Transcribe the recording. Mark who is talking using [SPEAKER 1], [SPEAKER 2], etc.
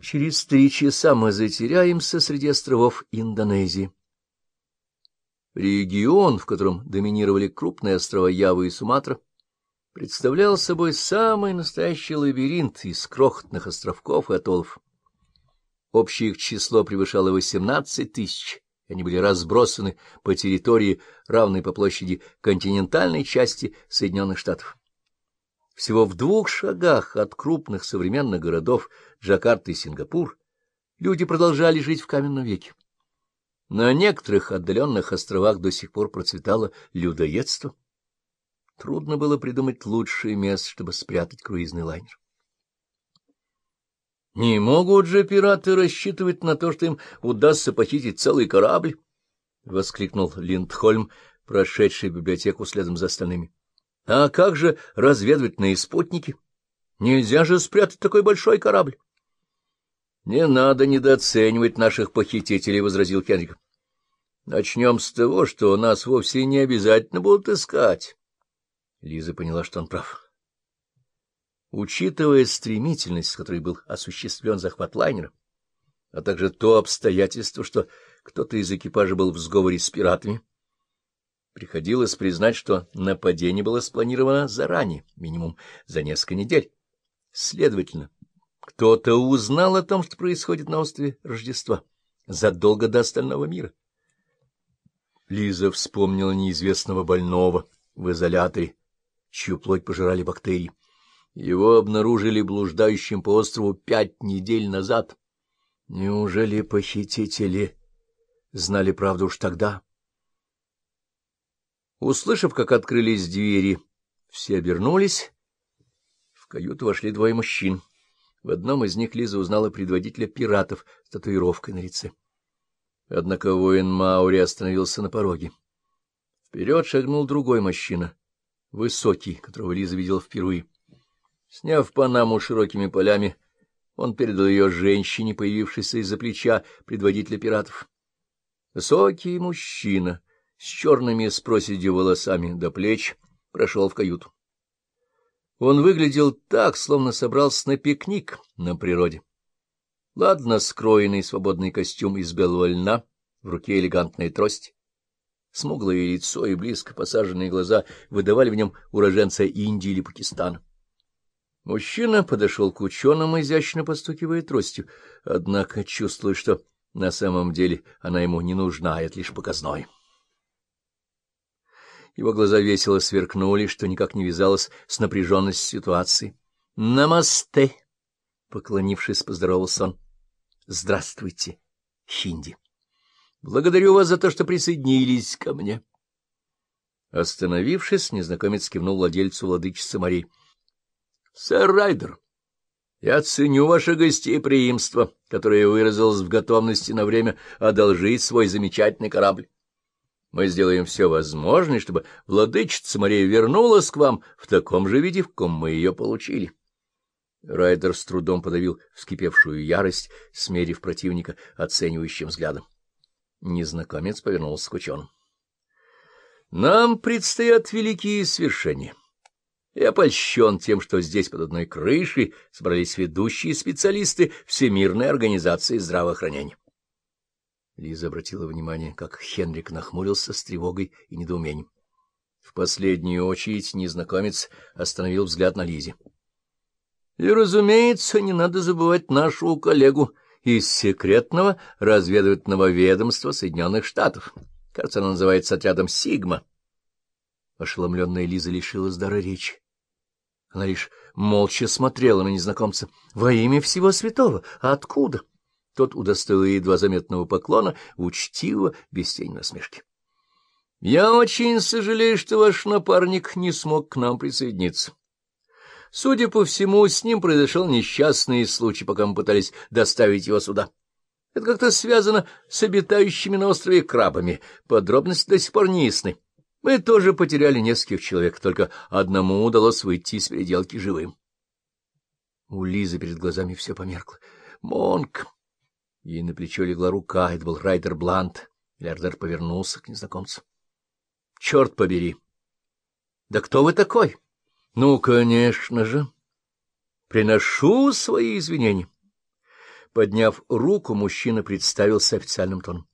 [SPEAKER 1] Через три часа мы затеряемся среди островов Индонезии. Регион, в котором доминировали крупные острова Явы и Суматра, представлял собой самый настоящий лабиринт из крохотных островков и атоллов. Общее их число превышало 18 тысяч, они были разбросаны по территории, равной по площади континентальной части Соединенных Штатов. Всего в двух шагах от крупных современных городов Джакарта и Сингапур люди продолжали жить в каменном веке. На некоторых отдаленных островах до сих пор процветало людоедство. Трудно было придумать лучшее место, чтобы спрятать круизный лайнер. Не могут же пираты рассчитывать на то, что им удастся похитить целый корабль? — воскликнул Линдхольм, прошедший библиотеку следом за остальными. А как же разведывательные спутники? Нельзя же спрятать такой большой корабль. — Не надо недооценивать наших похитителей, — возразил Хенрик. — Начнем с того, что нас вовсе не обязательно будут искать. Лиза поняла, что он прав. Учитывая стремительность, с которой был осуществлен захват лайнера, а также то обстоятельство, что кто-то из экипажа был в сговоре с пиратами, Приходилось признать, что нападение было спланировано заранее, минимум за несколько недель. Следовательно, кто-то узнал о том, что происходит на острове Рождества, задолго до остального мира. Лиза вспомнила неизвестного больного в изоляторе, чью плоть пожирали бактерии. Его обнаружили блуждающим по острову пять недель назад. Неужели похитители знали правду уж тогда? Услышав, как открылись двери, все обернулись. В каюту вошли двое мужчин. В одном из них Лиза узнала предводителя пиратов с татуировкой на лице. Однако воин Маури остановился на пороге. Вперед шагнул другой мужчина, высокий, которого Лиза видела впервые. Сняв панаму широкими полями, он передал ее женщине, появившейся из-за плеча предводителя пиратов. Высокий мужчина с черными с проседью волосами до плеч, прошел в каюту. Он выглядел так, словно собрался на пикник на природе. Ладно скроенный свободный костюм из белого льна, в руке элегантная трость. Смуглое лицо и близко посаженные глаза выдавали в нем уроженца Индии или Пакистана. Мужчина подошел к ученому, изящно постукивая тростью, однако чувствуя, что на самом деле она ему не нужна, это лишь показной. Его глаза весело сверкнули, что никак не вязалось с напряженностью ситуации. «Намасте!» — поклонившись, поздоровался он. «Здравствуйте, Хинди. Благодарю вас за то, что присоединились ко мне». Остановившись, незнакомец кивнул владельцу владычицы морей. — Сэр Райдер, я ценю ваше гостеприимство, которое выразилось в готовности на время одолжить свой замечательный корабль. Мы сделаем все возможное, чтобы владычица Мария вернулась к вам в таком же виде, в ком мы ее получили. Райдер с трудом подавил вскипевшую ярость, смерив противника оценивающим взглядом. Незнакомец повернулся к ученым. — Нам предстоят великие свершения. Я польщен тем, что здесь под одной крышей собрались ведущие специалисты Всемирной организации здравоохранения. Лиза обратила внимание, как Хенрик нахмурился с тревогой и недоумением. В последнюю очередь незнакомец остановил взгляд на Лизе. — И, разумеется, не надо забывать нашу коллегу из секретного разведывательного ведомства Соединенных Штатов. Кажется, она называется отрядом «Сигма». Ошеломленная Лиза лишилась дара речи. Она лишь молча смотрела на незнакомца. — Во имя всего святого! Откуда? — тот удостоил едва заметного поклона, учтиво, без тени насмешки. — Я очень сожалею, что ваш напарник не смог к нам присоединиться. Судя по всему, с ним произошел несчастный случай, пока мы пытались доставить его сюда. Это как-то связано с обитающими на острове крабами. Подробности до сих пор не ясны. Мы тоже потеряли нескольких человек, только одному удалось выйти из переделки живым. У Лизы перед глазами все померкло. Монк! Ей на плечо легла рука, это был Райдер Блант. Лердер повернулся к незнакомцу. — Черт побери! — Да кто вы такой? — Ну, конечно же. Приношу свои извинения. Подняв руку, мужчина представился официальным тоном.